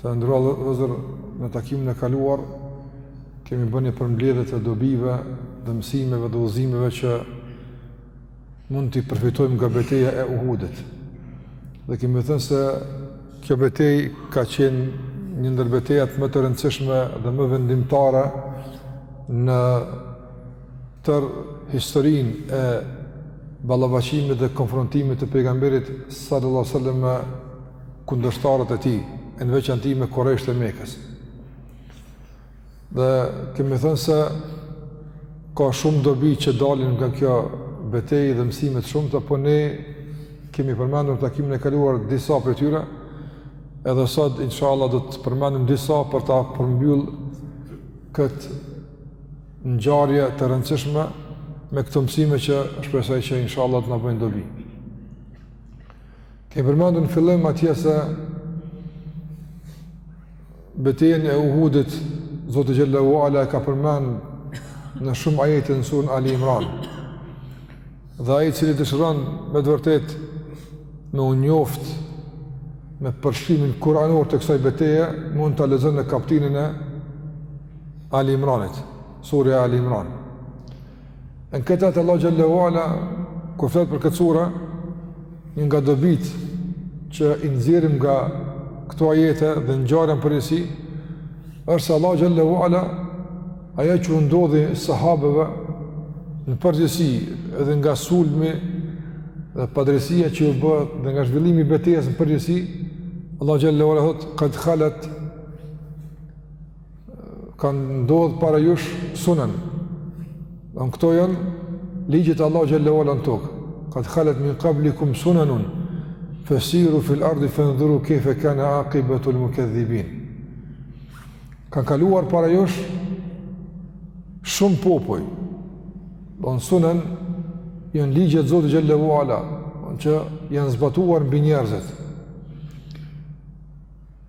Të nderuar vëllezër, në takimin e kaluar kemi bërë një përmbledhje të dobive, dhe mësimeve dhe udhëzimeve që mund t'i përfitojmë nga beteja e Uhudit. Dhe kemi thënë se kjo betejë ka qenë një ndër betejat më të rëndësishme dhe më vendimtare në tër historinë e ballafaqimit dhe konfrontimit të pejgamberit sallallahu alajhi wasallam kundërshtarët e tij, e në veçanti me Kurejshët e Mekës. Dhe kemi thënë se ka shumë dobi që dalin nga kjo betejë dhe mësime të shumta, po ne kemi përmendur takimin e kaluar disa prej tyre. Edhe sot inshallah do të përmendim disa për ta përmbyll kët ngjarje të rëndësishme me këto mësime që shpresoj që inshallah të na bëjnë dobi. Kemi përmendur në fillim atje se betejën e Uhudit Zoti xhelle ue ala e ka përmend në shumë ajete në surën Ali Imran. Dhe ai i cili dëshiron me të vërtet me u njoft me përshkrimin kuranor të kësaj beteje, mund ta lexojë në kapitullin e Ali Imranit, surja Ali Imran. Në këto ajete Allahu xhelle ue ala, kur flet për këtë sura, një nga dobitë që i nxjerrim nga këto ajete dhe ngjarja në përgjithësi, është se Allahu xhelle ue ala, ajo që u ndodhi sahabëve në përgjithësi edhe nga sulmi dhe padrejtësia që ju bëhet dhe nga zhvillimi i betejës në përgjithësi, Allahu xhelle ue ala thotë, kad khalet kanë ndodhë para jush sunen. Domethënë këto janë ligjet e Allahut xhelle ue ala në tokë. Kad khalet min kablikum sunenun, fesiru fil ardi fendhuru kejfe kane akibetul mukedhibin. Kanë kaluar para jush shumë popuj. Domethënë sunen janë ligjet e Zotit xhelle ue ala, që janë zbatuar mbi njerëzit.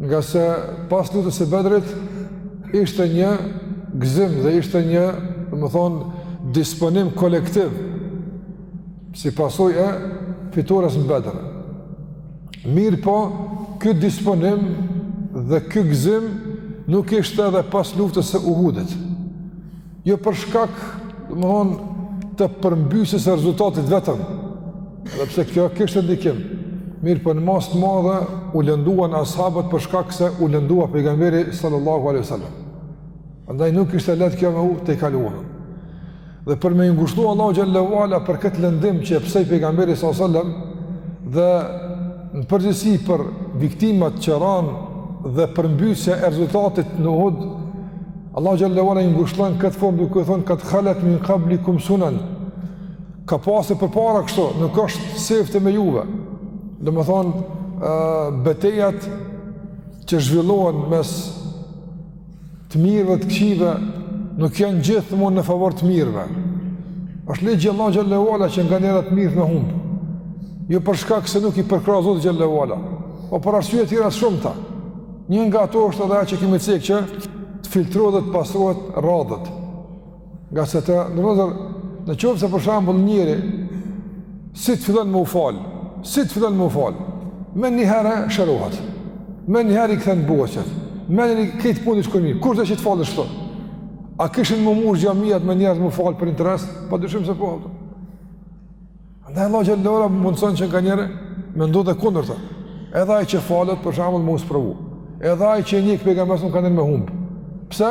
Ngase pas luftës së Bedrit ishte një gëzim dhe ishte një, domethënë, disponim kolektiv si pasojë e fitores në Bedër. Mirëpo, ky disponim dhe ky gëzim nuk ishte edhe pas luftës së Uhudit. Jo për shkak, domthon, të përmbysjes së rezultatit vetëm, edhe pse kjo kishte ndikim. Mirëpo në masë të madhe u lënduan ashabët për shkak se u lëndua pejgamberi sallallahu alaihi wasallam. Andaj nuk ishte lehtë kjo me u tejkalu. Dhe për me i ngushllu Allahu xhallahu ala për këtë lëndim që e pësoi pejgamberi sallallahu alaihi wasallam dhe në përgjithësi për viktimat që ranë dhe përmbysja e rezultatit në Uhud Allahu xhallahu ala i ngushllon në këtë formë duke thënë kad khalat min qablikum sunan. Ka pasur përpara kshtu, nuk është sefte me juve. Domethënë betejat që zhvillohen mes të mirëve e të këqijve nuk janë gjithmonë në favor të mirëve. Është ligji i Allahu xhallahu ala që nganjëherë të mirët me humb. Jo për shkak se nuk i përkrah Zoti xhallahu ala, por për arsye të tjera të shumta. Një nga ato është edhe ajo që kemi cek që të filtrohet dhe të pastrohen radhët. Ngase të nderuar në qoftë se për shembull njëri si të fillon me u fal, si të fillon me u fal, menjëherë shërohet. Menjëherë i kthen borxhet. Me ni këtë punë i shkon mirë. Kush do që të falet kështu? A kishin m'u mush xhamiat me njerëz me u fal për interes? Pa dyshim se po. Andaj Allah xhallahu ala mundson që nganjëherë me ndodh e kundërta. Edhe ai që falet për shembull me u sprovu. Edhe ai që e njek pejgamberin nganiher me humb. Pse?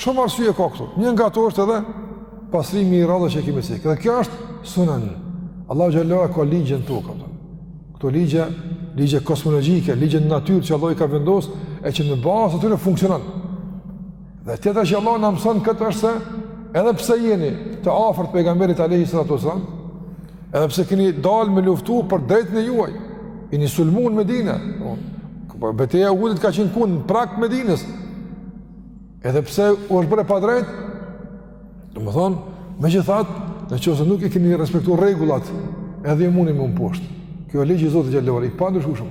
Shumë arsye ka këtu. Një nga ato është edhe pastrimi i radhës që kemi cek. Dhe kjo është sunan. Allah xhallahu ala ka ligje në tokë. Këto ligje, ligje kosmologjike, ligje në natyrë që Allah i ka vendosur e që në bazë të atyre funksionon. Dhe tjetra që Allah na mëson këtu është se edhe pse jeni të afërt pejgamberit alayhi salatu wasallam, edhe pse keni dalë me luftu për të drejtën e juaj, jeni sulmu n'Medine, po, beteja e Uhudit ka qenë kun në prag Medinës, edhe pse u është bërë padrejt, domethonë, megjithatë, në qoftë se nuk i keni respektu rregullat, edhe ju muni m'u mposht. Kjo ë ligj i Zotit xhallahu ala, i pandryshushëm.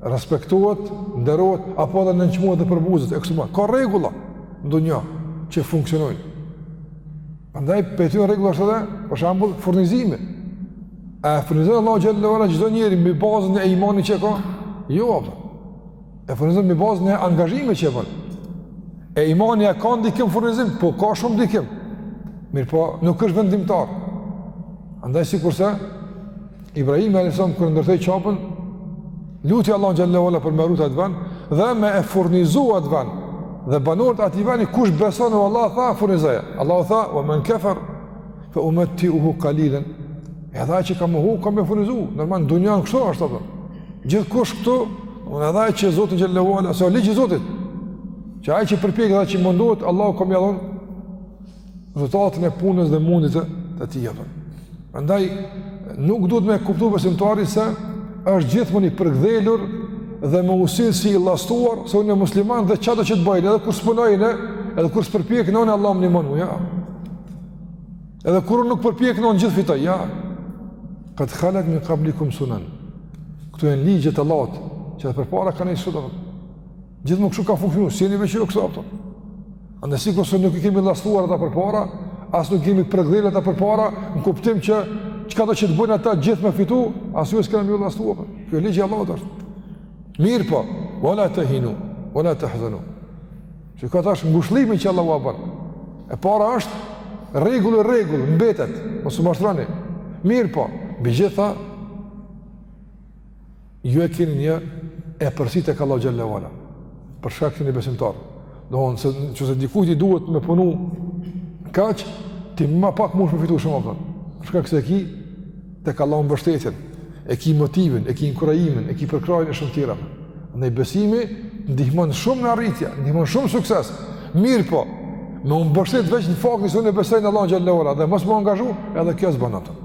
respektohet, nderohet apo edhe nënçmohet dhe përbuzet e kështu me radhë. Ka rregulla n'dynja që funksionojnë. Andaj pej tyne rregullave është edhe për shembull furnizimi. A furnizon Allahu xhallahu ala çdo njeri mbi bazën e imanit që ka? Jo apo. E furnizon mbi bazën e angazhimit që bën. E imani a ka ndikim n'furnizim, po ka shumë ndikim. Mirëpo, nuk është vendimtar. Andaj sikurse, Ibrahim alayhis salam kur ndërtoi Qaben, luti Allahun xhelle ve ala për me rujt atë ven dhe me e furnizu atë ven. Dhe banorët e atij veni kush beson në Allah tha furnizoja. Allahu tha wa man kafar fa umatti'uhu qalilan. Edhe ai që ka mohu ka me furnizu, normal dunjan kështu është apo. Gjithkush këtu, unë edhe ai që Zotin xhelle ve ala, se ligji i Zotit. Që ai që përpjeket dhe që mundohet, Allahu ka me ja dhon rezultatin e punës dhe mundit të, të tij apo. Prandaj nuk duhet me kuptu besimtari se është gjithmonë i përgdhelur dhe me u sill si i llastuar, se unë musliman dhe çkado të bëj, edhe kur s'punoj, edhe kur s'përpjekem unë Allah më ndihmon, ja. Edhe kur unë nuk përpjekem unë gjithë fitoj, ja. Qad khalat min qablikum sunan. Këto janë ligjet e Allahut që edhe përpara kanë nisur. Gjithmonë kështu ka funksionu, s'jeni veç ju, a kupton. Andaj sikurse nuk i kemi llastuar ata përpara, as nuk i kemi përgdhel ata përpara, në kuptim që çkado që të bëjnë ata gjithë me fitu, as ju s'kena me ju llastu. Po. Kjo ligj i Allahut është. Mirëpo, wala tahinu, wala tahzanu. Qe tash ngushëllimin që Allahu ua bon. E para është rregulli, rregull mbetet, mos u mashtroni. Mirëpo, mbi të gjitha Ju e keni një epërsi tek Allahu xhelle ve ala. Për shkak se jeni besimtarë. Do të thotë se nëse dikujt i duhet me punu kaq, ti ma pak mundesh me fitu shumë, a kupton. Për shkak se e ki tek Allahu mbështetjen, e ki motivin, e ki inkurajimin, e ki përkrahjen e shumë tjera. Andaj besimi të ndihmon shumë në arritje, ndihmon shumë në sukses. Mirëpo, me u mbështet veç në faktin se unë e besoj Allahun xhelle ve ala dhe mos me u angazhu, edhe kjo s'bon, a kupton.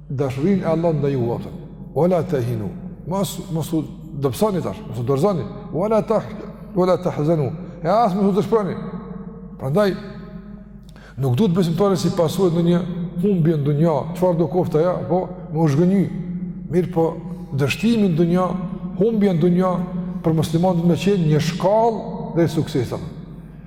dashurinë e Allahut ndaj juve. Wala tahinu, mos, mos u dobësoni tash, mos u dorëzoni, wala ta, wala tahzanu, e as mos u dëshpëroni. Prandaj, nuk duhet besimtari si pasojë e ndonjë humbje në dunja, çfarëdo qoftë ajo, po, me u zhgënjy, mirëpo dështimi në dunja, humbja në dunja, për muslimanin duhet me qenë një shkallë drejt suksesit.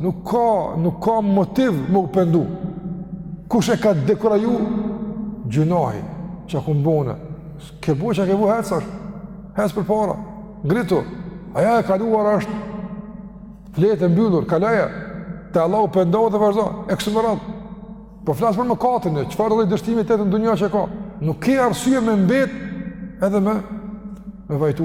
Nuk ka, nuk ka motiv me u pendu. Kush e ka dekuraju? Gjynahi, çka kam bo unë. Ke bo çka ke bo, hec tash. Hec përpara. Ngritu. Ajo e kaluar është. Fletë e mbyllur, kaloje. Te Allahu pendohu dhe vazhdo. E kështu me radhë. Po flas për mëkatin e, çfarëdo lloj dështimi tjetër në dunja që ka. Nuk ke arsye me mbet edhe me, me vajtu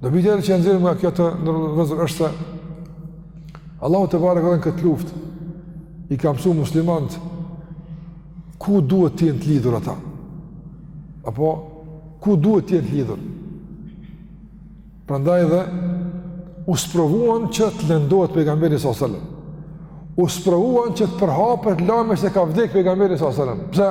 Dobi tjetër që nxjerrim nga kjo të nderuar vëllezër është se Allahu tebareke në këtë luftë i ka mësu muslimanët ku duhet të jenë të lidhur ata. Apo ku duhet të jenë të lidhur. Prandaj dhe u sprovuan që të lëndohet pejgamberi sa selam. U sprovuan që të përhapet lajmi se ka vdekur pejgamberi sa selam. Pse?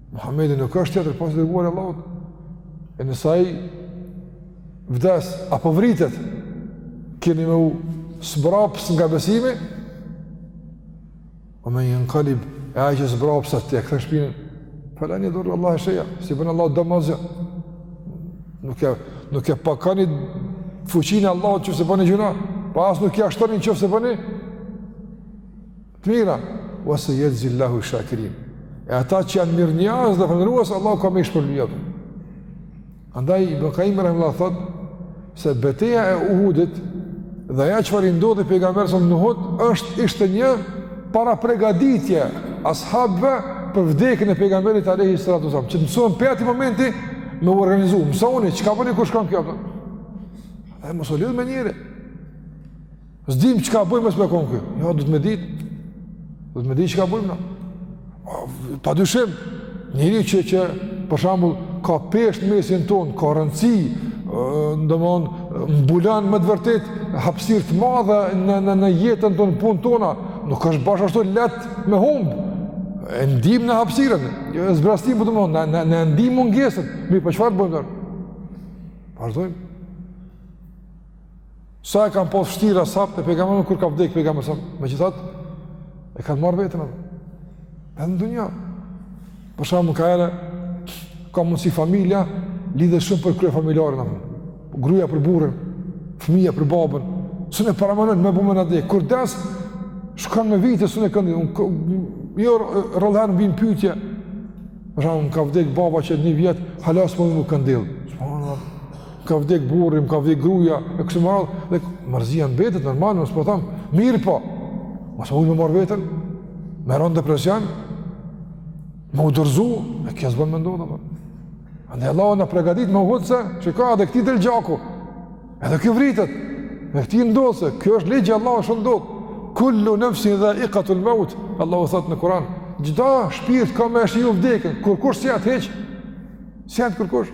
Muhammedi nuk është tjetër pos i dërguar i Allahut. E nëse ai vdes, apo vritet, keni me u zbraps nga besimi, ue men jenkalib, e ai që zbrapset e kthen shpinën, fe len jedurr Allahe shej'a, s'i bën Allahut dëm asgja. Nuk e, nuk e pakoni fuqinë e Allahut nëse boni gjynah, po as nuk ia shtoni nëse boni, Të mira, ue sejexhzillahu shakirin. E ata që janë mirënjohës dhe falënderues, Allahu ka me i shpërblye. Andaj, Ibn Kajjimi rahimehullah thotë, se beteja e Uhudit dhe ajo çfarë i ndodhi pejgamberit në Uhud, është ishte një parapregaditje e as'habëve për vdekjen e pejgamberit alejhi salatu ue selam. Që të mësohen prej atij momenti me u organizu, mësoni çka boni kur shkon kjo. Do me mos u lidh me njëri. S'dim çka bojmë e s'me kon këtu. Jo, duhet me ditë. Duhet me ditë çka bojmë. Pa dyshim, njëri që, që për shambull, ka peshë n'mesin tonë, ka rëndësi, domethënë, mbulon me të vërtetë hapësirë të madhe në, në, në jetën tonë, punët tona, nuk është bash ashtu lehtë me humbë. E ndim në hapësirën, e zbrazëtinë për po të mund, në, në, në ndim mungesën, mirëpo çfarë bojmë tjetër? Vazhdojmë. Sa e kanë pas vështirë ashabët e pejgamberit kur ka vdek pejgamberi s.a., megjithatë e kanë marrë veten ata. Edhe në dunja. Për shembull nganjëherë ka mundsi familja lidhet shumë për kryefamiljarin apo. Gruaja për burrin, fëmija për babën. S'un e paramendon me bo pa të dhe kur vdes shkon me vite s'un këndellet. Unë jo rrallë më vijnë pyetje. M'ka vdek baba qe një vjet, hala s'po muj u këndell. ka vdek burri, m' ka vdek gruja, e kështu me radhë, dhe mërzia mbetet, normal, ne s'po themi, mirëpo, mos me mujt me marrë veten, me ra n'depresion, me u dorëzu, e kjo s'bën me ndodhë, dhe. Andaj Allahu i pregadit me Uhud se, çka edhe këtij i del gjaku, edhe ky vritet, edhe këtij i ndodh se, kjo është ligj i Allahut, është ndodhë, kullu nefsin dhaikatul meut, Allahu thotë në Kuran, çdo shpirt ka me e shiju vdekjen, kurrkush s'jet hiç, s'jet kurrkush,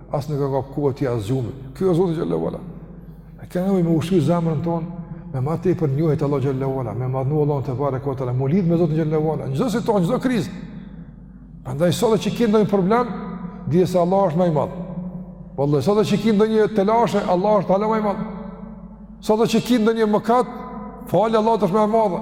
As nuk e kap kotja as gjumi. Ky është Zoti xhelle ue ala. Ne kemi nevojë të ushqejmë zemrën tonë me më tej për njohje t'Allahut xhelle ue ala, me madhnu Allahun tebareke ue teala, me u lidh me Zotin xhelle ue ala. N'çdo situatë, n'çdo krizë. Prandaj sot që kemi ndonjë problem, dije se Allahu është më i madh. Vallë sot që kemi ndonjë telashe, Allahu është hala më i madh. Sot që kemi ndonjë mëkat, falja e Allahut është më e madhe.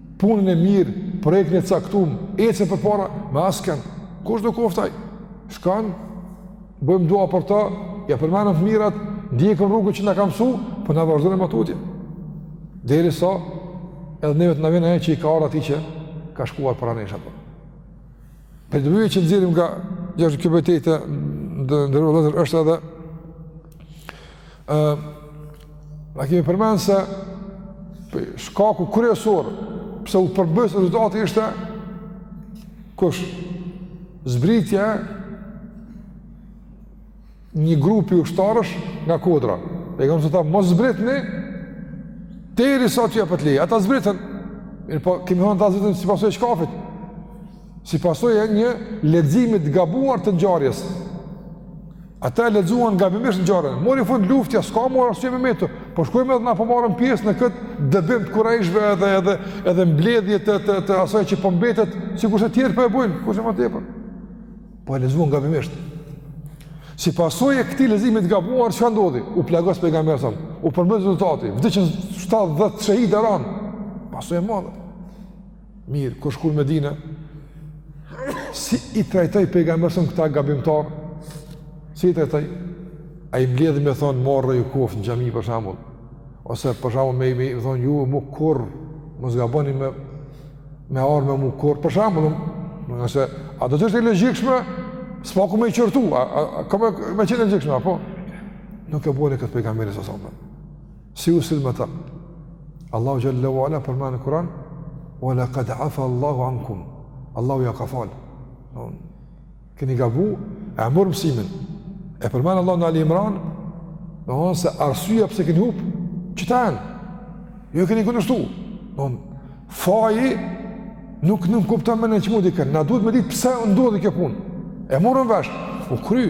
punën e mirë, projektin e caktuar, ecim përpara, me askënd, kushdo qoftë ai. Shkon, bëjmë dua për ta, ia përmendim t'mirat, ndjekim rrugën që na ka mësu, po na vazhdojmë më tutje. Derisa edhe neve të na vjen ajo që i ka ardhur atij që ka shkuar para nesh apo. Prej dobive që nxjerrim nga jashtë kjo betejë të nderuar vëllezër është edhe uh, na kemi përmend se shkaku kryesor pse u përmbys rezultati ishte kush zbritja Një grupi ushtarësh nga kodra. E ka thënë mos zbritni, derisa t'ju jepet leje. Ata zbritën, mirëpo kemi thënë ata zbritën si pasojë e çkafit. Si pasojë e një leximi të gabuar të ngjarjes. Ata e lexuan gabimisht ngjarjen. Mori fund lufta, s'ka mo arsye me met këtu. Po shkojmë edhe na po marrim pjesë në këtë dëbim të kurejshëve edhe, edhe, edhe mbledhje të, të, të, të asaj që po mbetet, po sikurse tjerët po e bojnë, kurgjo ma tepër. Po e lexuan gabimisht. Si pasojë e këtij leximi të gabuar, çka ndodhi? U plagos pejgamberi sa. U përmbys rezultati. Vdiqën 70, shehidë ranë. Pasojë e madhe. Mirë, kur shkon në Medinë, si i trajtoi pejgamberi sa këta gabimtarë? Si i trajtoi? A i mblodhi me thon marre ju koftë në xhami për shembull. Ose për shembull me i thon ju më kurrë mos gaboni me me ardhë me mu kurrë, për shembull, nëse, a do të ishte logjikshme, s'paku me i qortu, a, a, a kish me, me qenë e logjikshme, apo? Nuk e boni këtë pejgamberi sa. Si u soll me ta? Allahu Xhelle ue Ala përmend në Kuran, ue lekad afa Allahu ankum, Allahu jau ka falë. Keni gabu, e morët mësimin. E përmend Allahu në Ali Imran, domethonë se arsyeja pse keni hup, që ta enë, ju keni kundërshtu. Domethonë, faji nuk nënkupton me në që mund i kënë, na duhet me ditë pse ndodhi kjo punë. E morën vesh, u kry.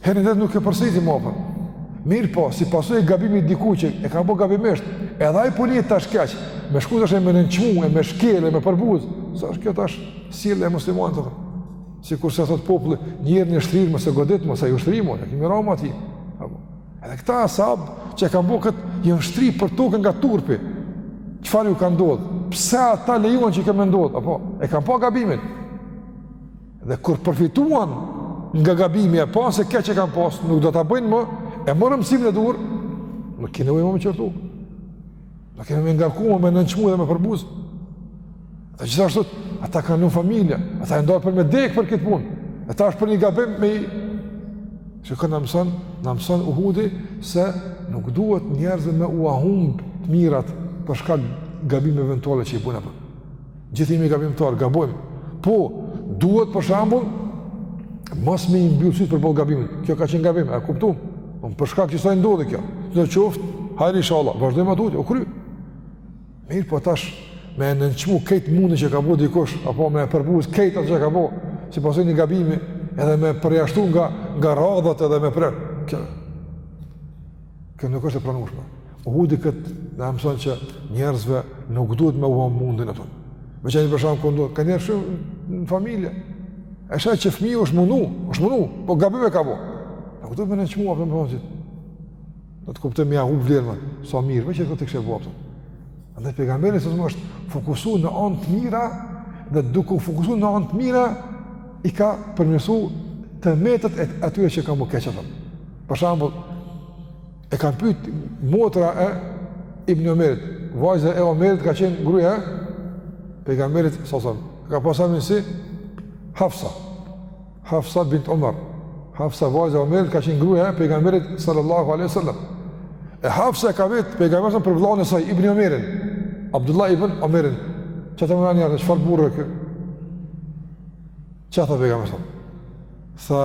Herën e dytë nuk e përsërit mo prap. Mirëpo, si pasojë e gabimit dikush që e ka bo gabimisht, edhe ai po e nin tash keq, me shku tash e me nënçmu, e me shkelë, me përbuz, s'është kjo tash sjellje e muslimanit të thëmë. Sikurse thotë populli, njerin e shtrirë mos e godit më, se u shtri më, e kemi ra ma atij. Edhe këta as'habë që e kanë bo këtë, janë shtri për toke nga turpi, çfarë ju ka ndodhë, pse ata lejuan që i ka me ndodhë, apo, e kanë pa gabimin, Dhe kur përfituan nga gabimi e panë se keq e kanë pas, nuk do ta bëjnë më, e morën mësimin e duhur, nuk ke nevojë më me i qortu. Nuk ke nevojë me i ngarku me nënçmu dhe me përbuz. Dhe gjithashtu ata kanë lon familje, ata janë dalë për me dek për këtë punë. E tash për një gabim me Çka na mëson, na mëson Uhudi se nuk duhet njerëzve me ua humb të mirat për shkak gabimeve eventuale që i bojnë, apo. Gjithë jemi gabimtar, gabojmë. Po, duhet për shembull mos me i mbyll sytë përballë gabimit. Kjo ka qenë gabim, e kuptuam. Po për shkak xhi sa i ndodhi kjo. Do qoftë hajr inshallah, vazhdojmë tutje, u kry. Mirëpo tash me e nënçmu krejt mundin që ka bo dikush, apo me e përbuz krejt atë që ka bo, si pasojë e një gabimi, edhe me përjashtu nga, nga radhët edhe me pre. Kjo, Kjo nuk është e pranueshme. Uhudi këtë na mëson që njerëzve nuk duhet me ua hup mundin, apo. Veçan për shembull ka njerëz në familje. E sheh që fëmiu është mundu, është mundu, po gabime ka bo. A ku do me nënçmu apo me thonë? Do të kuptoj me ja humb vlerën. Sa mirë, veç edhe këtë ta kishe bo. Andaj pejgamberi salam është fokusuar në anë të mira dhe duke u fokusuar në anë të mira i ka përmirësuar të metat e atyre që kanë keq ato. Për shambull, e kanë pyt motra e Ibn Omerit, vajza e Omerit ka qenë gruja e pejgamberit sasam, ka pas emrin si Hafsa, Hafsa bint Omer, Hafsa vajza e Omerit ka qenë gruja e pejgamberit sallallahu aleyhi sallam, e Hafsa e ka vetë pejgamberin sallam për vlaun e saj, Ibn Omerin, Abdullah Ibn Omerin, që domethënë çfarë burri e ke, çka tha pejgamberi sallam, tha,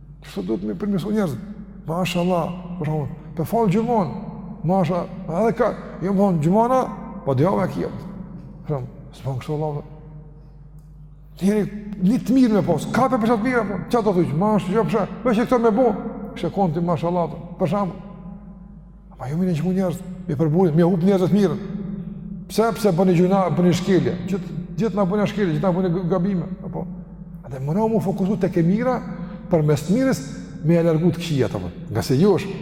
Kështu duhet me përmirësu njerëzit. Masha Allah, për shembull, po fal xhumanë, masha, edhe ka, jam jo, thonë xhumaja, po dhe java krejt, shumë, së përnë kështu Allah, njëri, një të mirë me posë, kape për qatë të mirë, që ato thuj, masha, që për shumë, për që këto me bo, kishe me konë ti, masha Allah, për shembull, Ama jo me i nënçmu njerëzit, me i përbuz, me ja hup njerëzve të mirën. Pse, pse bën gjynah, bën shkelje, gjithë, gjithë na bëjmë shkelje, gjithë na bëjmë gabime, apo? A domethënë mu fokusu tek e mira, përmes të mirës, me e largu të keqen, apo. Ngase ajo është,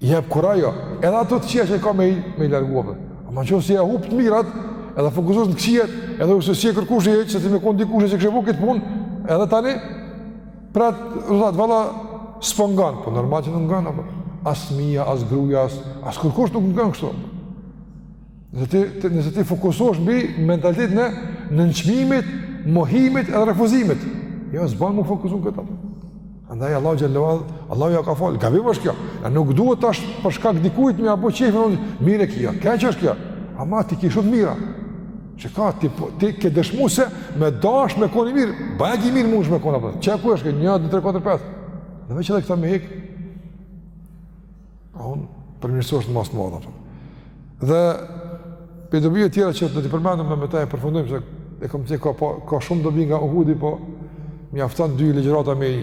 i jep kurajo, edhe ato të këqija që e ka me i, me i largu, apo. Ama nëse ia hup të mirat, edhe fokusohesh në këqija, edhe thu s'je kërkush i heqë, se ti me konë dikush s'e kishe bo këtë punë, edhe tani, Pra, do të valla s'po ngan, po normal që nuk ngan apo. As fmia, as gruaja, as, as kurkush nuk ngan kështu. Nëse ti, ti nëse ti fokusohesh mbi mentalitetin e nënçmimit, mohimit dhe refuzimit, jo s'bën më fokusu këtu. Andaj Allahu xhallahu an, Allahu ja ka fal, gabim është kjo. Ja nuk duhet tash për shkak dikujt më apo çfarë, mirë kjo. Kjo është kjo. Ama ti ke shumë të mira. Që ka, ti, po, ti ke dëshmu se me dash me konë i mirë, vallahi i mirë mundesh me konë, apo. Qe ku është, një, dy, tre, katër, pesë. E veç edhe këta me hekë, u përmirësojshe në masë të madhe. Për. Dhe, për dobi të tjera që do t'i përmendim dhe me ta e përfundojmë, se e kom thënë ka, po, ka shumë dobi nga uhudi, po, s'mjaftojnë dy ligjërata me i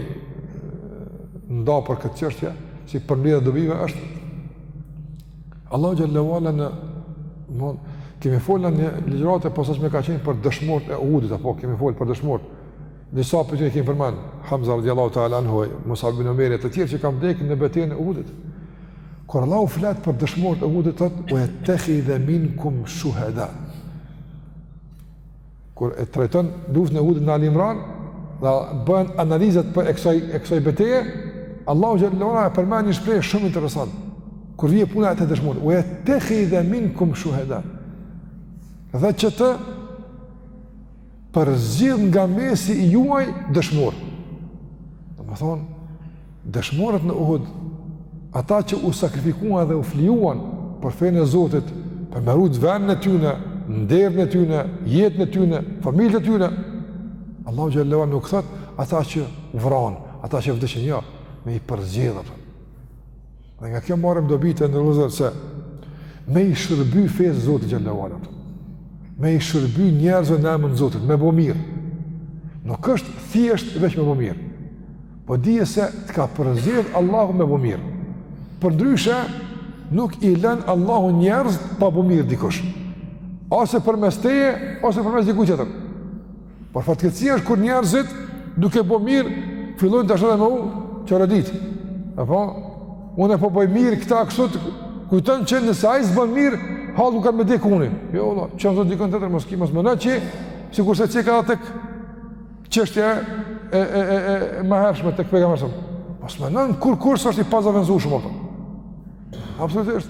nda për këtë çështje, si përmbledhje e dobive është Allahu xhel-le ue ala, ne kemi fol, një ligjëratë e posaçme ka qenë për dëshmorët e Uhudit apo kemi fol për dëshmorët. Disa prej tyne kemi përmend Hamza radiallahu taala anhu, Musab ibn Umair e të tjerë që kanë vdek në betejën e Uhudit. Kur Allahu flet për dëshmorët e Uhudit thotë wa yattakhidha minkum shuhada. Kur e trajton luftën e Uhudit në Ali Imran, dhe bëhen analizat e kësaj, e kësaj beteje, Allahu xhel-le ue ala e përmend një shprehje shumë interesante. Kur vjen puna te dëshmorët, "Wa yattakhidha minkum shuhada." Dhe që të përzgjidh nga mesi i juaj dëshmorë. Domethënë, Dëshmorët në Uhud, ata që u sakrifikuan dhe u flijuan për fenë e Zotit, për me rujtë vendin e tyne, nderin e tyne, jetën e tyne, familjet e tyne. Allahu xhel-le ue ala nuk thotë ata që u vranë, ata që vdesin, jo, me i përzgjedh. Dhe nga kjo marrim dobi, të nderuar vëllezër, se me i shërby fesë Zotit xhel-le ue ala, me i shërby njerëzve në emën të Zotit, me bo mirë. Nuk është thjesht veç me bo mirë, po dije se të ka përzgjedh Allahu me bo mirë. Përndryshe, nuk i len Allahu njerëz pa bo mirë dikush. Ose përmes teje, ose përmes dikujt tjetër. Por fatkeqësi është kur njerëzit duke bo mirë fillojnë tash edhe me u çorodit. A, po unë po boj mirë këta kështu kujton që nëse ai s'bon mirë, hallku kanë me dek uni. Jo, valla, çon Zoti dikon tjetër mos ki mos meno që, sikurse ceka tek çështja e e e e, e më hershme tek pejgamberi. Mos meno, kurrkush s'është i pazavendsushëm ato. Absolutisht.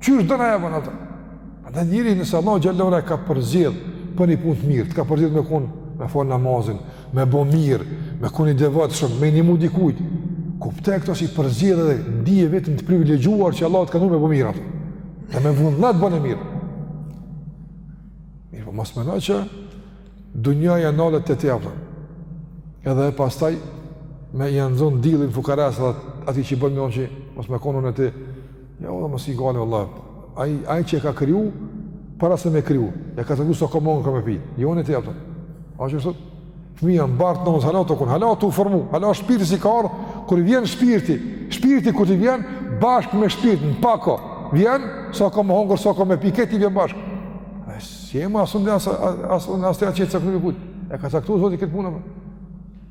Qysh do na e vënë atë? Andaj njeri nëse Allah xhel-le ue ala e ka përzgjedh për një punë të mirë, të ka përzgjedh me kon me fal namazin, me bo mirë, me kon i devotshëm, me i nimu dikujt. Kuptoje këtë si përzgjedhje edhe ndije veten të privilegjuar që Allah të ka nderu me bo mirë atë. Dhe me vullnet bone mirë. Mirë, po mos mendo që dunjaja nalet të tja për. Edhe e pastaj me ia nzonë dillin fukarasë dhe atij që i bënë njën që mos me konë në të Ja unë mos i gani valla. Ai ai që e ka kriju para se me kriju. Ia ka caktu sa ka me hongër, ka me pi. Jo ne ti ato. A ju sot fëmija në bark të nënës hala tu kon, hala tu u formu. Hala shpirti s'i ka ardh kur i vjen shpirti. Shpirti kur t'i vjen bashkë me shpirtin në pako vjen sa ka me hongër sa ka me pi krejt i vjen bashkë. Ai si e ma sundja as as as as ti atë çka kemi kujt. E ka caktuar Zoti këtë punë.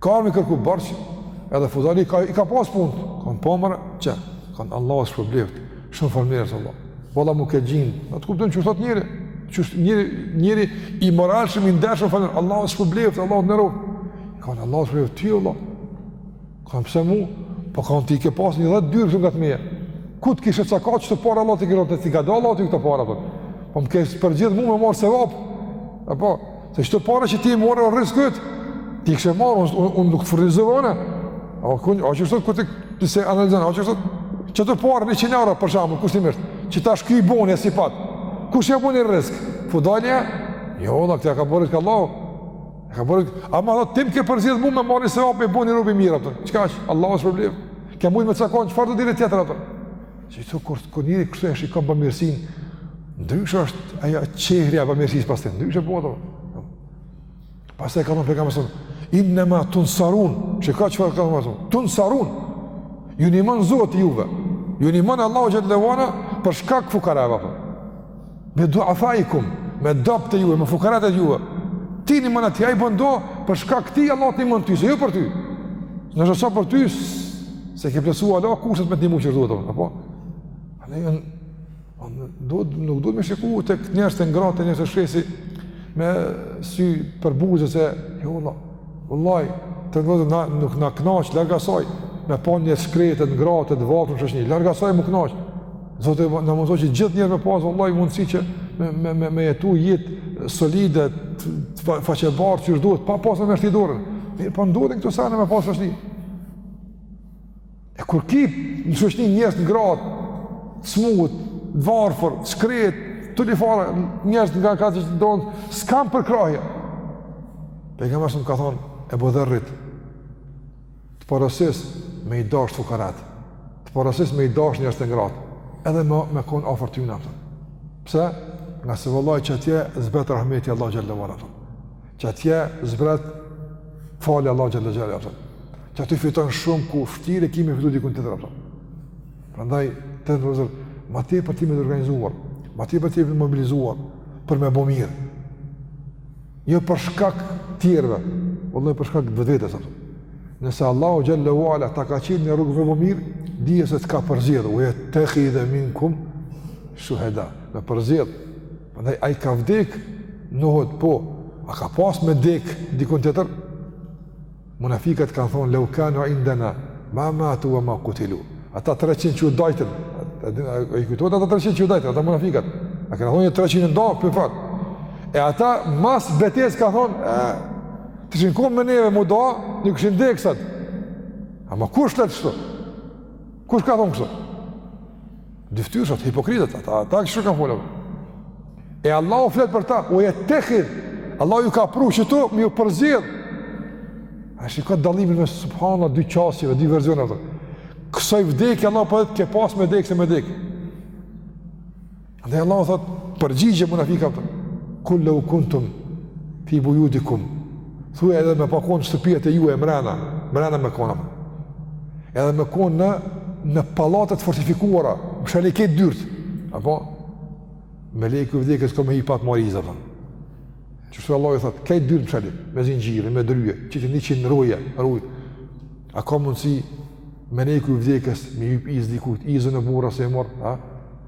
Ka me i kërku borxh, edhe fudali ka, i ka pas punë. Tha po more, çka? Tha Allahu të shpërbleftë, shumë faleminderit vallah. Valla m'u ke gjind, a kupton çka thot njeri, që njeri, njeri i moralshëm i ndershëm faleminderit, Allahu të shpërbleftë, Allahu të nderoftë. Tha Allahu të shpërbleftë ty Allah. Tha pse mu, po tha ti ke pas një dhjetë dyrë kështë nga të meje. Ku të kishe cakat qato para Allahu të kërë, të ti ka do Allahu t'i këto para, po më ke përzgjedh mu me marrë sevap, apo, Se qato para që ti i more në rrisk të, ti i kishe marrë, unë un, nuk t'furnizova une. A kupton, a që shtot, kur ti, ti e analizon, a që shtot, qato para njëqind euro, për shembull, kush një mërtë, që tash ky i boni, e s'i pat, kush ja boni rrisk, Fudalja, jo, valla, t'ja ka bo rrisk Allahu, e ka bo rrisk, ama ti m'ke përzgjedh mu me marrë një sevap, me u bo rob i mirë, apton, çka është, Allahu të shpërbleftë, ke mujtë me cakat çfarëdo dere tjetër, apton, Që i thë, kur, kur njëri kështu e shikon bëmirësin, ndryshë është aja qehrja bëmirësis pas të, ndryshë e po ato. Pas të e ka thonë pejga mësëm, inë në ma tunë sarun, që ka që fa ka thonë mësëm, tunë sarun, ju një mënë zotë juve, ju një mënë Allah u gjithë levana, për shka këfu kareva, për. Bi du'afaikum, me dobtit e juve, me fukarat e juve. Ti i nimon atij, a i bëndo, për shkak tij Allahu të nimon ty, se ju jo për ty. Nëse sa për ty, s'i ke plotsu vallah, kushtet me të nimu qysh duhet, apo? Andaj, duhet, nuk duhet me shiku këta njerëz të ngratë, njerëz të shkretë, me sy përbuzës, e, jo vallah, vallah, vëllezër, na, nuk na knaq, larg asaj, me pa një të shkretë, të ngratë, të varfën, në shoqni, larg asaj m'u knaqë, Zoti na mundësoftë që gjithë njerëz me pasë vallahi mundësi që me, me, me, me jetu jetë solide, faqebardhë qysh duhet, pa pasë me shti dorën. Mirëpo po ndodhin këto sene me pasë shoqni. E kur ki në shoqni njerëz të ngratë, smut, varfër, shkret, të li fare, njerëz çka thonë, s'kam përkrahje. Pejgamberi alejhi selam ka thonë, Ebu Dherrit, Të porosis me i dashtë fukarat, të porosis me i dashtë njerëz të ngratë, edhe me, me konë afër tyne, apton. Pse? Ngase vallahi qatje zbret rahmeti Allahut xhele ve ala, apton. Qatje zbret falja Allahut xhele ve ala, apton. Qaty fiton shumë ku vështirë ki me i fitu dikun tjetër, apton. Prandaj, vëllezër, ma tepër t'jemi të organizuar, ma tepër t'jemi të mobilizuar, për me bo mirë. Jo për shkak të tjerëve, vallahi për shkak të vetes, apton. Nëse Allahu xhele ve ala ta ka çel një rrugë me bo mirë, dije se të ka përzgjedh, ue jettehidhe minkum shuheda, me përzgjedh, prandaj ai ka vdek, nëhët po, a ka pas me dek, dikun tjetër, Munafiqët kanë thonë lau kanu indana ma matu wa ma qutilu. Ata 300 që u dajtën, a ju kujtohet ata 300 që u dajtën, ata munafiqët. A kanë thonë 300 ndo për fat. E ata mas betejës kanë thonë, t'ishin kon me neve mu da, nuk kishin dek sot. Ama kush flet kështu? Kush ka thonë kështu? Dyftyrësat, hipokritët, ata, ata kështu kanë folë. E Allahu flet për ta, ue jetekhid, Allahu ju ka pru qitu, me ju përzgjedh. A shiko këtë dallimin mes, subhanallah, dy qasjeve, dy verzione, ato. Kësoj vdekje, Allahu po thot ke pas me dekë, se me dekë. Dhe Allahu thotë, përgjigje munafikave, kul lau kuntum fi bujutikum, Thuaj edhe me pas konë n'shtëpiat e juaja mrena, mrena me konë. Edhe me konë në në pallate të fortifikuara, mshelni krejt dyrt. Apo meleku i vdekjes ka me hi pa t'marr izë. Që sot Allah i thot, krejt dyrt mshelni me zinxhirë, me dryje, qit niqin roje, ruj. A ka mundsi meleku i vdekjes me i lyp izë dikujt, izën kurrë s'e morr, ha?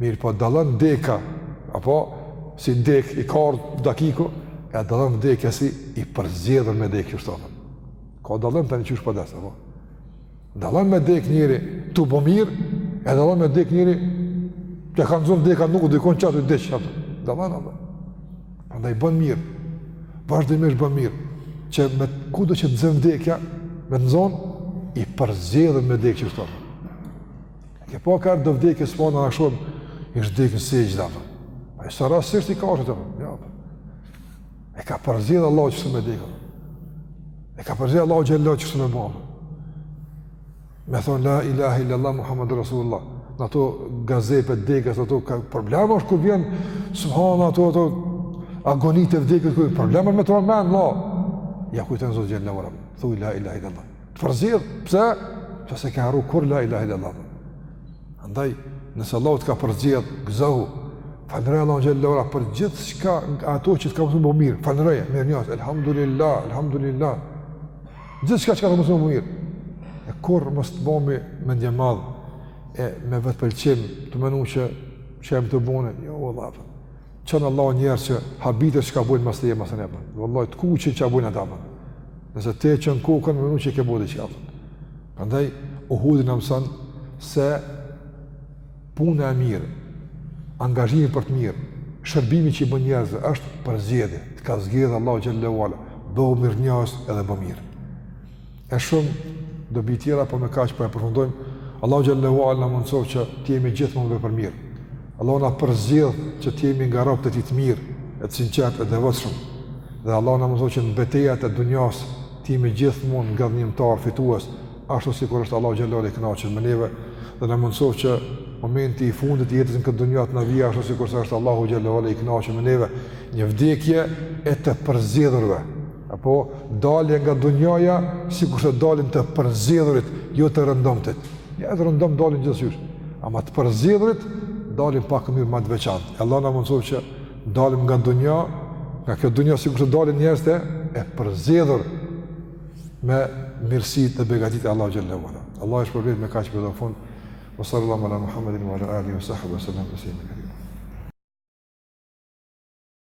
Mirëpo dallon deka, apo si dek i ka ardh dakiku, e dallon deka si i përzgjedhur me dek kështu. Ka dallim tani qysh po des apo. Dallon me dek njeri tu bo mirë, e dallon me dek njeri, e ka zonë deka nuk u dikon qatë u dheqë qatë. Dallon, dallon. Prandaj bën mirë. Vazhdimisht bën mirë. Që kudo që të zën vdekja, me të zonë i përzgjedhur me dekë qështu. Ke pa kurrë do vdekje subhanallah, në xhuma, është dek në sexhde, dallon. Ai s'është rastësisht qashtu, dallon. E ka përzgjedh Allahu qysh me dekë, e ka përzgjedh Allahu që Allahu që së me bëmë. Me thonë, la ilahe illa Allah, Muhammed Rasulullah, në ato gazepet e dekës, në ato ka problema është ku vjen, subhanallah, ato agonitë e vdekjes, ku problema me të ra n'men, la, ja kujton Zoti xhele ue ala, thuj la ilahe illa Allah. Të përzgjedh, pse? Pse s'e ke harru kurrë la ilahe illa Allah. Andaj, nëse Allahu të ka përzgjedh, gëzohu, falënderoje Allahun xhele ue ala për gjithçka nga ato që të ka munsu me bo mirë, falënderoje, mirënjohës, elhamdulillah, elhamdulillah, gjithçka që të ka munsu me bo mirë. E kurrë mos të bohmi mendjemadh, e me vetëpëlqim, të menu që që jam tu bo unë, jo, vallah, Çon Allahu njerëz që habitesh çka bojnë mas të jemë asë nebën. Vallahi të kuqin çka bojnë ata bën. Nëse ta çon kokën, menon që i ke bojnë që ka bojnë. Andaj, Uhudi na mëson se puna e mirë, angazhimi për të mirë, shërbimi që i bën njerëzve është përzgjedhje, të ka zgjedhë Allahu xhele ue ala, bëhu mirënjohës edhe bë mirë. E shumë dobi tjera, po me kaq po e përfundojmë. Allahu xhallahu ala na mundësoftë që të jemi gjithmonë vepër mirë. Allahu na përzgjedhtë që të jemi nga robët e tij të mirë, e të sinqertë, e devotshëm. Dhe Allahu na mundësoftë që në betejat e dunjas të jemi gjithmonë ngadhënjimtar fitues, ashtu sikur është Allahu xhallahu ala i kënaqur me neve dhe na mundësoftë që momenti i fundit i jetës në këtë dunja të na vijë ashtu sikurse është Allahu xhallahu ala i kënaqur me neve, një vdekje e të përzgjedhurve. Apo dalje nga dunjaja sikurse dalin të përzgjedhurit, jo të rëndomtit. Njerëz të rëndomtë dalin gjithsesi. Ama të përzgjedhurit, dalin pak në mënyrë ma të veçantë. E Allahu na mundësoftë që të dalim nga dunja, nga kjo dunja sikurse dalin njerëzit e përzgjedhur me mirësitë dhe begatitë e Allahut xhallahu ala. Allahu ju shpërbleftë me kaq po përfundoj. Wa sallallahu ala Muhammedin wa ala alihi wa sahbihi wa sallam.